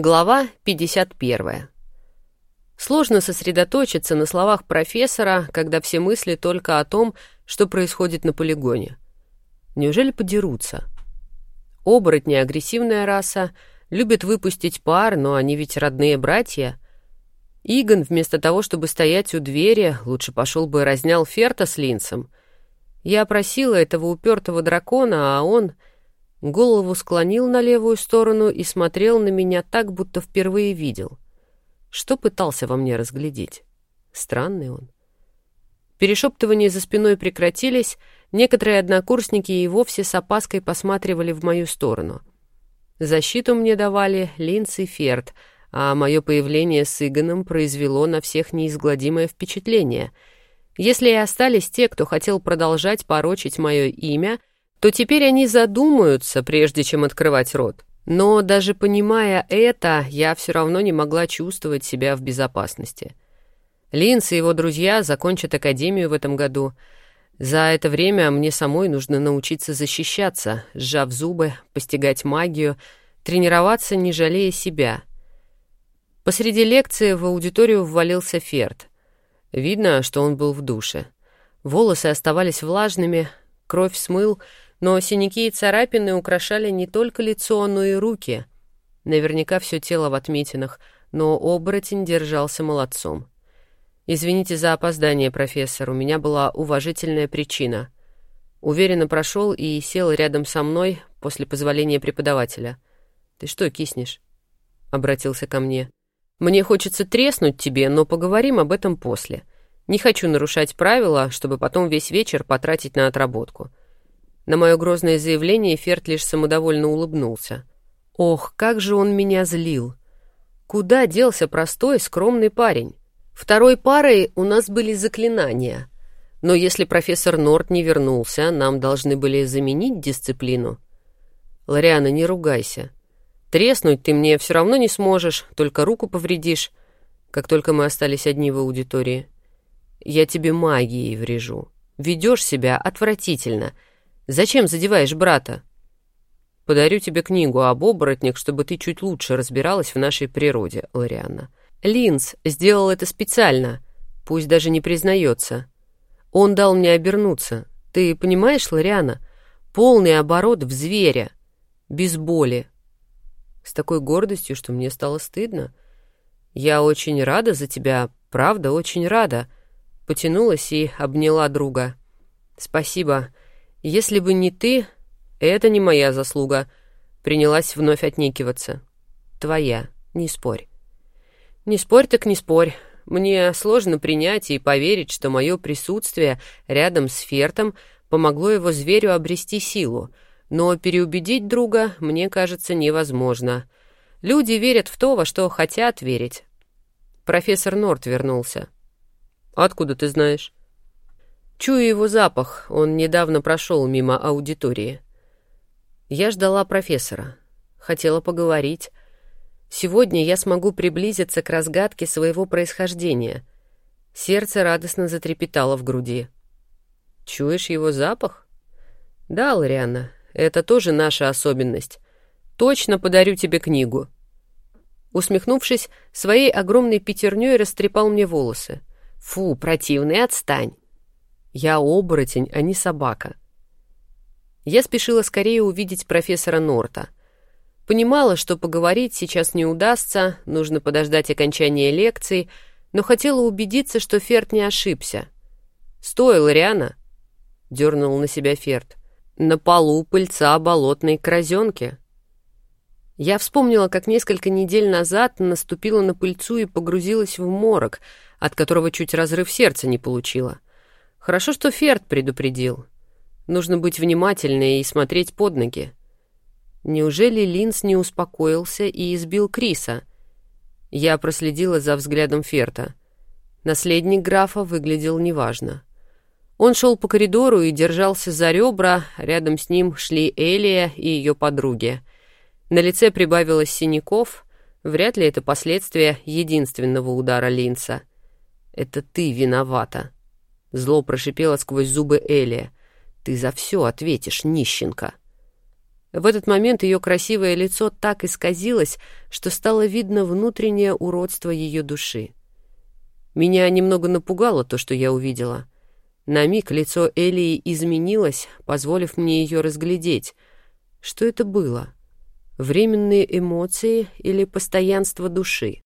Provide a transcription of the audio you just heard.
Глава 51. Сложно сосредоточиться на словах профессора, когда все мысли только о том, что происходит на полигоне. Неужели подерутся? Оборотни — агрессивная раса, любят выпустить пар, но они ведь родные братья. Игон, вместо того, чтобы стоять у двери, лучше пошел бы и разнял Ферта с Линсом. Я просила этого упертого дракона, а он голову склонил на левую сторону и смотрел на меня так, будто впервые видел. Что пытался во мне разглядеть? Странный он. Перешептывания за спиной прекратились, некоторые однокурсники и вовсе с опаской посматривали в мою сторону. Защиту мне давали Линц и Ферд, а мое появление с Игоном произвело на всех неизгладимое впечатление. Если и остались те, кто хотел продолжать порочить мое имя, то теперь они задумаются, прежде чем открывать рот. Но даже понимая это, я все равно не могла чувствовать себя в безопасности. Линс и его друзья закончат академию в этом году. За это время мне самой нужно научиться защищаться, сжав зубы, постигать магию, тренироваться, не жалея себя. Посреди лекции в аудиторию ввалился Ферд. Видно, что он был в душе. Волосы оставались влажными, кровь смыл — но синяки и царапины украшали не только лицо, но и руки. Наверняка все тело в отметинах, но оборотень держался молодцом. «Извините за опоздание, профессор, у меня была уважительная причина». Уверенно прошел и сел рядом со мной после позволения преподавателя. «Ты что киснешь?» — обратился ко мне. «Мне хочется треснуть тебе, но поговорим об этом после. Не хочу нарушать правила, чтобы потом весь вечер потратить на отработку». На мое грозное заявление Ферт лишь самодовольно улыбнулся. Ох, как же он меня злил! Куда делся простой, скромный парень? Второй парой у нас были заклинания. Но если профессор Норт не вернулся, нам должны были заменить дисциплину. Лориана, не ругайся. Треснуть ты мне все равно не сможешь, только руку повредишь, как только мы остались одни в аудитории. Я тебе магией врежу. Ведешь себя отвратительно — Зачем задеваешь брата? Подарю тебе книгу об оборотнях, чтобы ты чуть лучше разбиралась в нашей природе, Лорианна. Линз сделал это специально, пусть даже не признается. Он дал мне обернуться. Ты понимаешь, Лориана? Полный оборот в зверя, без боли. С такой гордостью, что мне стало стыдно. Я очень рада за тебя, правда, очень рада. Потянулась и обняла друга. Спасибо. «Если бы не ты, это не моя заслуга», — принялась вновь отнекиваться. «Твоя, не спорь». «Не спорь так не спорь. Мне сложно принять и поверить, что мое присутствие рядом с Фертом помогло его зверю обрести силу, но переубедить друга, мне кажется, невозможно. Люди верят в то, во что хотят верить». Профессор Норт вернулся. «Откуда ты знаешь?» Чую его запах, он недавно прошел мимо аудитории. Я ждала профессора. Хотела поговорить. Сегодня я смогу приблизиться к разгадке своего происхождения. Сердце радостно затрепетало в груди. Чуешь его запах? Да, Лориана, это тоже наша особенность. Точно подарю тебе книгу. Усмехнувшись, своей огромной пятерней растрепал мне волосы. Фу, противный, отстань. Я оборотень, а не собака. Я спешила скорее увидеть профессора Норта. Понимала, что поговорить сейчас не удастся, нужно подождать окончания лекции, но хотела убедиться, что Ферд не ошибся. «Стой, Лориана!» — дернул на себя Ферд. «На полу пыльца болотной крозенки». Я вспомнила, как несколько недель назад наступила на пыльцу и погрузилась в морок, от которого чуть разрыв сердца не получила. Хорошо, что Ферд предупредил. Нужно быть внимательнее и смотреть под ноги. Неужели Линс не успокоился и избил Криса? Я проследила за взглядом Ферта. Наследник графа выглядел неважно. Он шел по коридору и держался за ребра, рядом с ним шли Элия и ее подруги. На лице прибавилось синяков, вряд ли это последствия единственного удара Линса. «Это ты виновата», Зло прошипело сквозь зубы Элия. «Ты за все ответишь, нищенка!» В этот момент ее красивое лицо так исказилось, что стало видно внутреннее уродство ее души. Меня немного напугало то, что я увидела. На миг лицо Элии изменилось, позволив мне ее разглядеть. Что это было? Временные эмоции или постоянство души?